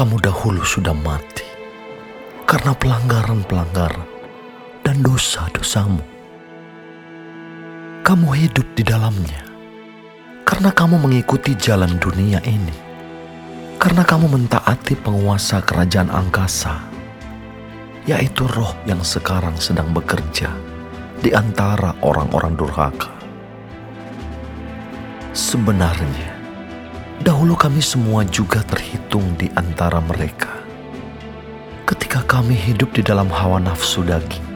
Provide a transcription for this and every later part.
kamu dahulu sudah mati karena pelanggaran-pelanggaran dan dosa-dosamu. Kamu hidup di dalamnya karena kamu mengikuti jalan dunia ini, karena kamu mentaati penguasa kerajaan angkasa, yaitu roh yang sekarang sedang bekerja di antara orang-orang durhaka. Sebenarnya, dahulu kami semua juga terhitung di antara mereka. Ketika kami hidup di dalam hawa nafsu daging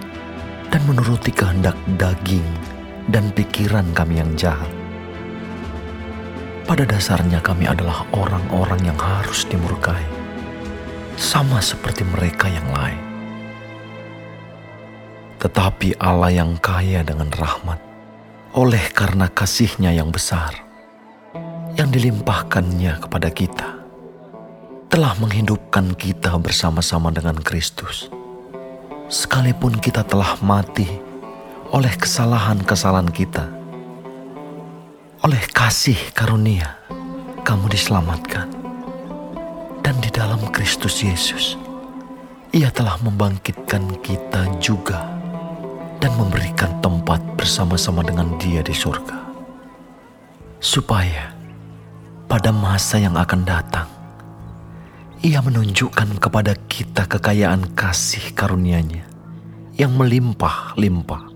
dan menuruti kehendak daging dan pikiran kami yang jahat. Pada dasarnya kami adalah orang-orang yang harus dimurkai, sama seperti mereka yang lain. Tetapi Allah yang kaya dengan rahmat, oleh karena kasihnya yang besar, dilimpahkannya kepada kita, telah menghidupkan kita bersama-sama dengan Kristus. Sekalipun kita telah mati oleh kesalahan-kesalahan kita, oleh kasih karunia, kamu diselamatkan. Dan di dalam Kristus Yesus, Ia telah membangkitkan kita juga dan memberikan tempat bersama-sama dengan Dia di surga. Supaya pada masa yang akan datang, Ia menunjukkan kepada kita kekayaan kasih karunia-Nya yang melimpah-limpah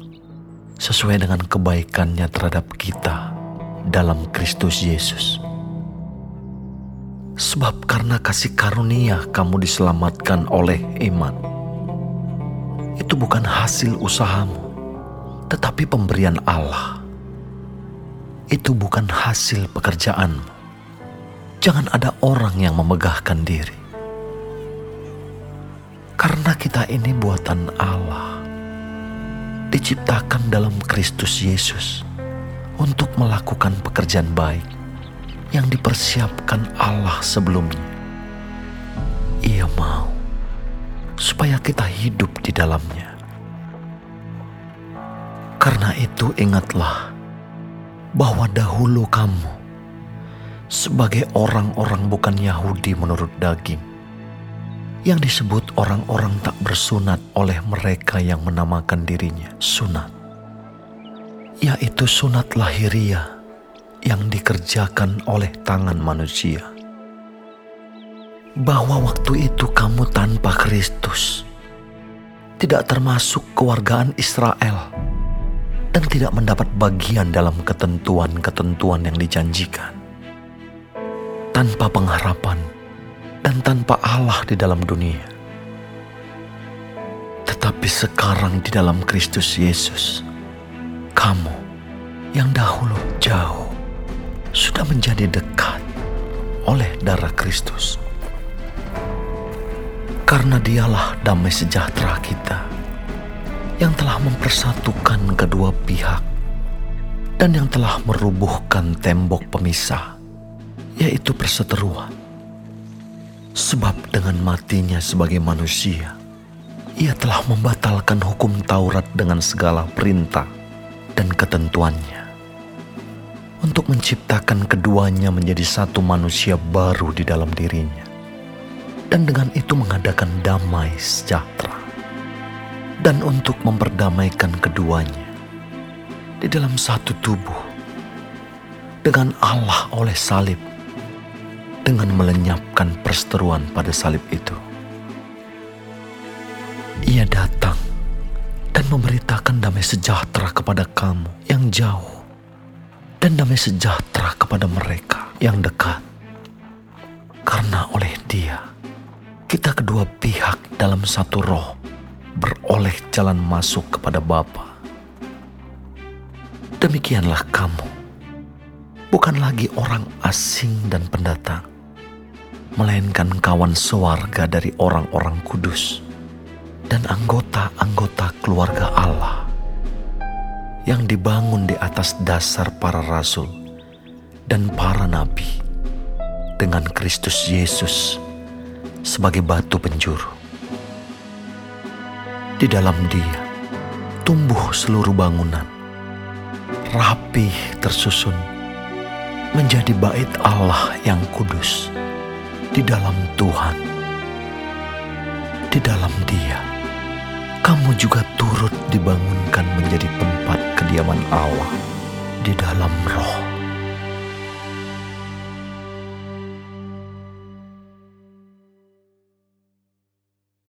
sesuai dengan kebaikannya terhadap kita dalam Kristus Yesus. Sebab karena kasih karunia kamu diselamatkan oleh iman. Itu bukan hasil usahamu, tetapi pemberian Allah. Itu bukan hasil pekerjaanmu. Jangan ada orang yang memegahkan diri. Karena kita ini buatan Allah. Diciptakan dalam Kristus Yesus untuk melakukan pekerjaan baik yang dipersiapkan Allah sebelumnya. Ia mau supaya kita hidup di dalamnya. Karena itu ingatlah bahwa dahulu kamu sebagai orang-orang bukan Yahudi menurut daging yang disebut orang-orang tak bersunat oleh mereka yang menamakan dirinya sunat yaitu sunat lahiriah yang dikerjakan oleh tangan manusia. Bahwa waktu itu kamu tanpa Kristus, tidak termasuk kewargaan Israel, dan tidak mendapat bagian dalam ketentuan-ketentuan yang dijanjikan. Tanpa pengharapan dan tanpa Allah di dalam dunia. Tetapi sekarang di dalam Kristus Yesus, kamu yang dahulu jauh sudah menjadi dekat oleh darah Kristus. Karena dialah damai sejahtera kita yang telah mempersatukan kedua pihak dan yang telah merubuhkan tembok pemisah, yaitu perseteruan. Sebab dengan matinya sebagai manusia, ia telah membatalkan hukum Taurat dengan segala perintah dan ketentuannya. Untuk menciptakan keduanya menjadi satu manusia baru di dalam dirinya, dan dengan itu mengadakan damai sejahtera, dan untuk memperdamaikan keduanya di dalam satu tubuh dengan Allah oleh salib, dengan melenyapkan perseteruan pada salib itu. Ia datang dan memberitakan damai sejahtera kepada kamu yang jauh dan damai sejahtera kepada mereka yang dekat. Karena oleh dia, kita kedua pihak dalam satu roh beroleh jalan masuk kepada Bapa. Demikianlah kamu, bukan lagi orang asing dan pendatang, melainkan kawan sewarga dari orang-orang kudus dan anggota-anggota keluarga Allah yang dibangun di atas dasar para rasul dan para nabi dengan Kristus Yesus sebagai batu penjuru. Di dalam dia tumbuh seluruh bangunan, rapih tersusun menjadi bait Allah yang kudus di dalam Tuhan. Di dalam Dia, kamu juga turut dibangunkan menjadi tempat kediaman Allah di dalam Roh.